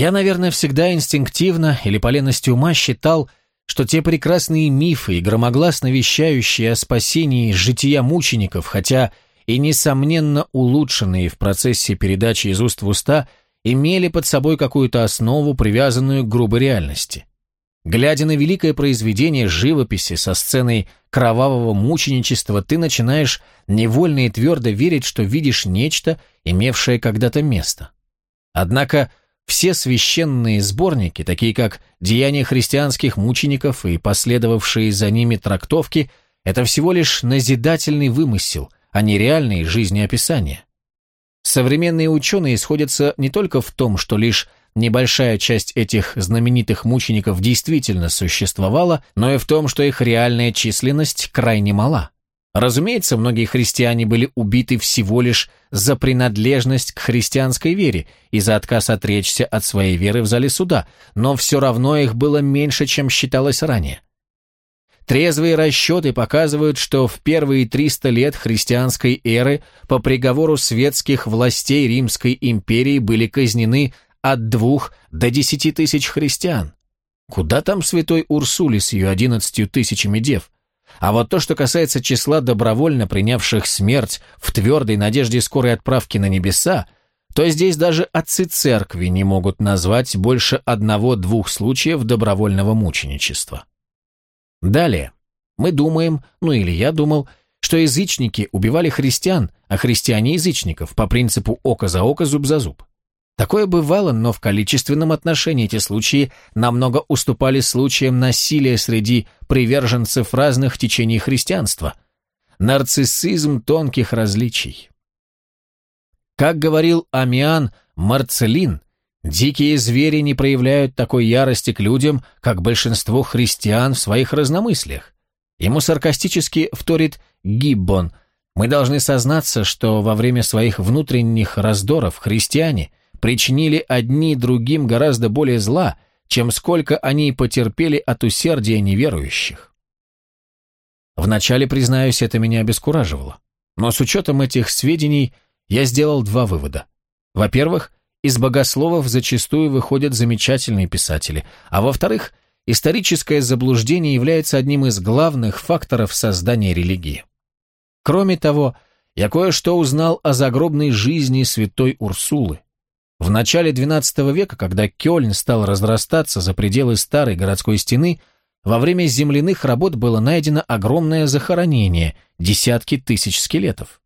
Я, наверное, всегда инстинктивно или по лености ума считал, что те прекрасные мифы и громогласно вещающие о спасении жития мучеников, хотя и, несомненно, улучшенные в процессе передачи из уст в уста, имели под собой какую-то основу, привязанную к грубой реальности. Глядя на великое произведение живописи со сценой кровавого мученичества, ты начинаешь невольно и твердо верить, что видишь нечто, имевшее когда-то место. Однако все священные сборники, такие как «Деяния христианских мучеников» и последовавшие за ними трактовки, это всего лишь назидательный вымысел, а не реальные жизнеописания. Современные ученые сходятся не только в том, что лишь небольшая часть этих знаменитых мучеников действительно существовала, но и в том, что их реальная численность крайне мала. Разумеется, многие христиане были убиты всего лишь за принадлежность к христианской вере и за отказ отречься от своей веры в зале суда, но все равно их было меньше, чем считалось ранее. Трезвые расчеты показывают, что в первые 300 лет христианской эры по приговору светских властей Римской империи были казнены от двух до десяти тысяч христиан. Куда там святой Урсули с ее одиннадцатью тысячами дев? А вот то, что касается числа добровольно принявших смерть в твердой надежде скорой отправки на небеса, то здесь даже отцы церкви не могут назвать больше одного-двух случаев добровольного мученичества. Далее. Мы думаем, ну или я думал, что язычники убивали христиан, а христиане язычников по принципу око за око, зуб за зуб. Такое бывало, но в количественном отношении эти случаи намного уступали случаям насилия среди приверженцев разных течений христианства. Нарциссизм тонких различий. Как говорил Амиан Марцелин, дикие звери не проявляют такой ярости к людям, как большинство христиан в своих разномыслиях. Ему саркастически вторит Гиббон. Мы должны сознаться, что во время своих внутренних раздоров христиане – причинили одни другим гораздо более зла, чем сколько они потерпели от усердия неверующих. Вначале, признаюсь, это меня обескураживало. Но с учетом этих сведений я сделал два вывода. Во-первых, из богословов зачастую выходят замечательные писатели, а во-вторых, историческое заблуждение является одним из главных факторов создания религии. Кроме того, я кое-что узнал о загробной жизни святой Урсулы, в начале XII века, когда Кёльн стал разрастаться за пределы старой городской стены, во время земляных работ было найдено огромное захоронение, десятки тысяч скелетов.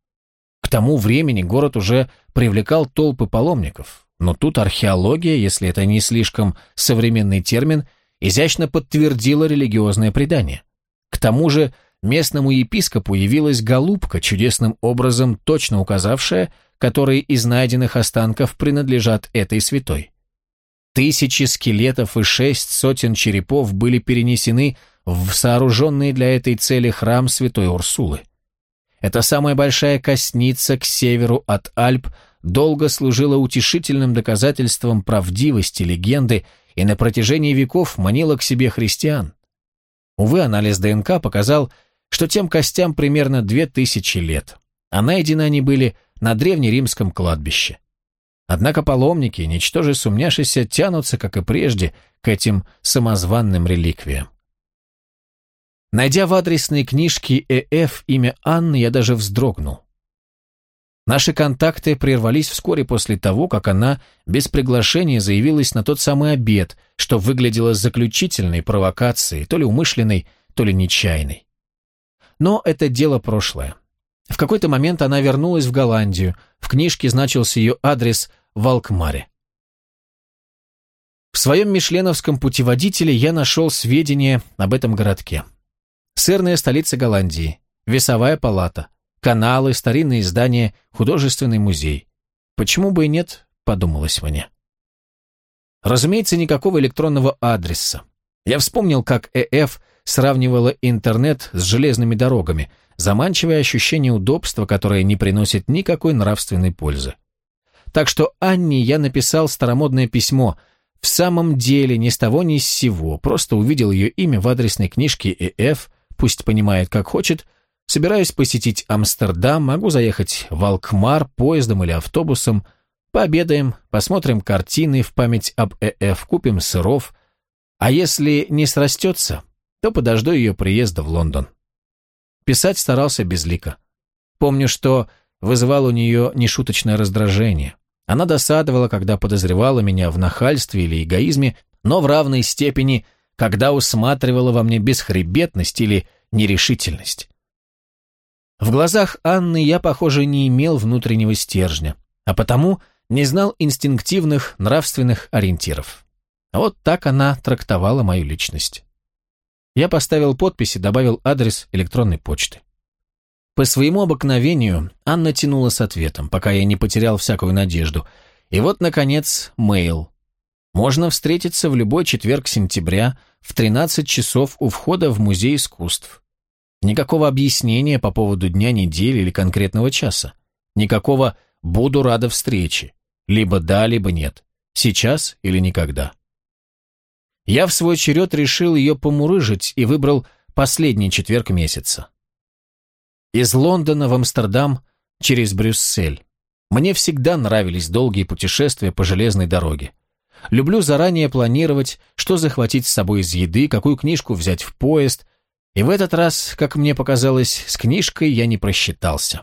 К тому времени город уже привлекал толпы паломников, но тут археология, если это не слишком современный термин, изящно подтвердила религиозное предание. К тому же местному епископу явилась голубка, чудесным образом точно указавшая, которые из найденных останков принадлежат этой святой. Тысячи скелетов и шесть сотен черепов были перенесены в сооруженный для этой цели храм святой Урсулы. Эта самая большая косница к северу от Альп долго служила утешительным доказательством правдивости легенды и на протяжении веков манила к себе христиан. Увы, анализ ДНК показал, что тем костям примерно две тысячи лет, а найдены они были на древнеримском кладбище. Однако паломники, ничтоже сумняшися, тянутся, как и прежде, к этим самозванным реликвиям. Найдя в адресной книжке ЭФ имя Анны, я даже вздрогнул. Наши контакты прервались вскоре после того, как она без приглашения заявилась на тот самый обед, что выглядело заключительной провокацией, то ли умышленной, то ли нечаянной. Но это дело прошлое. В какой-то момент она вернулась в Голландию. В книжке значился ее адрес в Алкмаре. В своем мишленовском путеводителе я нашел сведения об этом городке. Сырная столица Голландии, весовая палата, каналы, старинные здания, художественный музей. Почему бы и нет, подумалось мне. Разумеется, никакого электронного адреса. Я вспомнил, как ЭФ сравнивала интернет с железными дорогами – заманчивое ощущение удобства, которое не приносит никакой нравственной пользы. Так что Анне я написал старомодное письмо. В самом деле ни с того ни с сего, просто увидел ее имя в адресной книжке ЭФ, пусть понимает как хочет, собираюсь посетить Амстердам, могу заехать в Алкмар поездом или автобусом, Пообедаем, посмотрим картины в память об ЭФ, купим сыров. А если не срастется, то подожду ее приезда в Лондон. Писать старался безлико. Помню, что вызывал у нее нешуточное раздражение. Она досадовала, когда подозревала меня в нахальстве или эгоизме, но в равной степени, когда усматривала во мне бесхребетность или нерешительность. В глазах Анны я, похоже, не имел внутреннего стержня, а потому не знал инстинктивных нравственных ориентиров. Вот так она трактовала мою личность. Я поставил подпись и добавил адрес электронной почты. По своему обыкновению Анна тянула с ответом, пока я не потерял всякую надежду. И вот, наконец, мейл. Можно встретиться в любой четверг сентября в 13 часов у входа в Музей искусств. Никакого объяснения по поводу дня недели или конкретного часа. Никакого «буду рада встрече». Либо да, либо нет. Сейчас или никогда. Я в свой черед решил ее помурыжить и выбрал последний четверг месяца. Из Лондона в Амстердам через Брюссель. Мне всегда нравились долгие путешествия по железной дороге. Люблю заранее планировать, что захватить с собой из еды, какую книжку взять в поезд, и в этот раз, как мне показалось, с книжкой я не просчитался.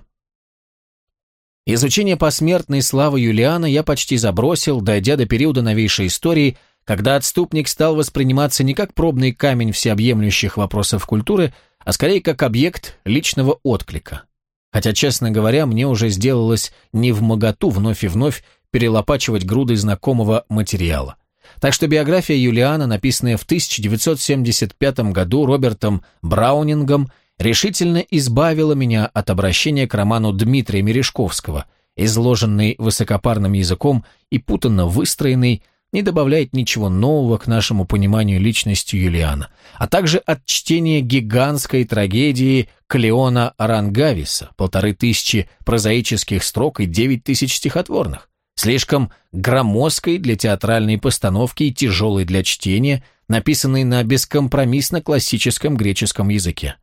Изучение посмертной славы Юлиана я почти забросил, дойдя до периода новейшей истории, когда отступник стал восприниматься не как пробный камень всеобъемлющих вопросов культуры, а скорее как объект личного отклика. Хотя, честно говоря, мне уже сделалось не в моготу вновь и вновь перелопачивать груды знакомого материала. Так что биография Юлиана, написанная в 1975 году Робертом Браунингом, решительно избавила меня от обращения к роману Дмитрия Мережковского, изложенный высокопарным языком и путанно выстроенный, не добавляет ничего нового к нашему пониманию личности Юлиана, а также от чтения гигантской трагедии Клеона Арангависа, полторы тысячи прозаических строк и девять тысяч стихотворных слишком громоздкой для театральной постановки и тяжелой для чтения, написанной на бескомпромиссно классическом греческом языке.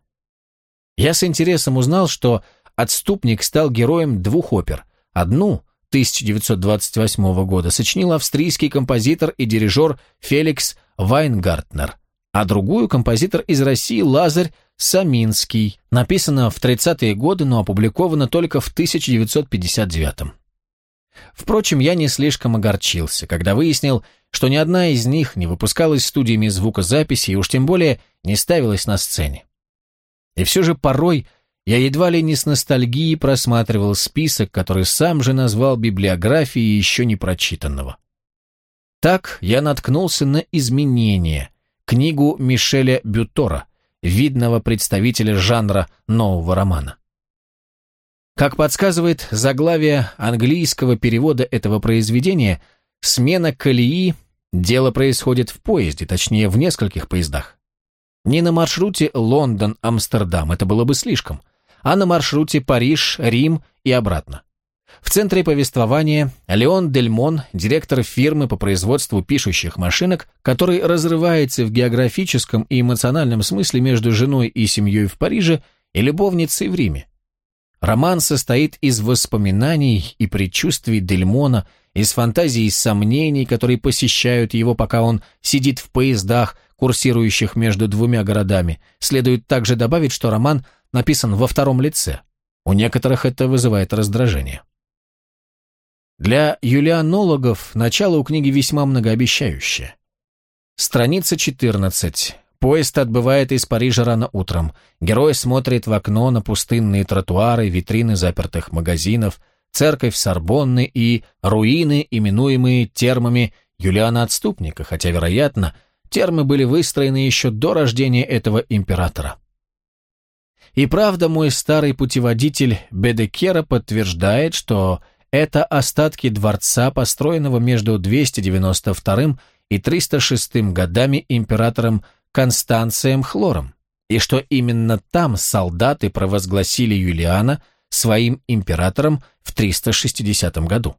Я с интересом узнал, что «Отступник» стал героем двух опер. Одну, 1928 года, сочинил австрийский композитор и дирижер Феликс Вайнгартнер, а другую – композитор из России Лазарь Саминский, написана в 30-е годы, но опубликована только в 1959 Впрочем, я не слишком огорчился, когда выяснил, что ни одна из них не выпускалась студиями звукозаписи и уж тем более не ставилась на сцене. И все же порой я едва ли не с ностальгией просматривал список, который сам же назвал библиографией еще не прочитанного. Так я наткнулся на «Изменения», книгу Мишеля Бютора, видного представителя жанра нового романа. Как подсказывает заглавие английского перевода этого произведения, смена колеи – дело происходит в поезде, точнее в нескольких поездах. Не на маршруте Лондон-Амстердам, это было бы слишком, а на маршруте Париж-Рим и обратно. В центре повествования Леон Дельмон, директор фирмы по производству пишущих машинок, который разрывается в географическом и эмоциональном смысле между женой и семьей в Париже и любовницей в Риме. Роман состоит из воспоминаний и предчувствий Дельмона, из фантазий и сомнений, которые посещают его, пока он сидит в поездах, курсирующих между двумя городами. Следует также добавить, что роман написан во втором лице. У некоторых это вызывает раздражение. Для юлианологов начало у книги весьма многообещающее. Страница 14. Поезд отбывает из Парижа рано утром. Герой смотрит в окно на пустынные тротуары, витрины запертых магазинов, церковь Сорбонны и руины, именуемые термами Юлиана Отступника, хотя, вероятно, термы были выстроены еще до рождения этого императора. И правда, мой старый путеводитель Бедекера подтверждает, что это остатки дворца, построенного между 292 и 306 годами императором Констанцием Хлором, и что именно там солдаты провозгласили Юлиана своим императором в 360 году.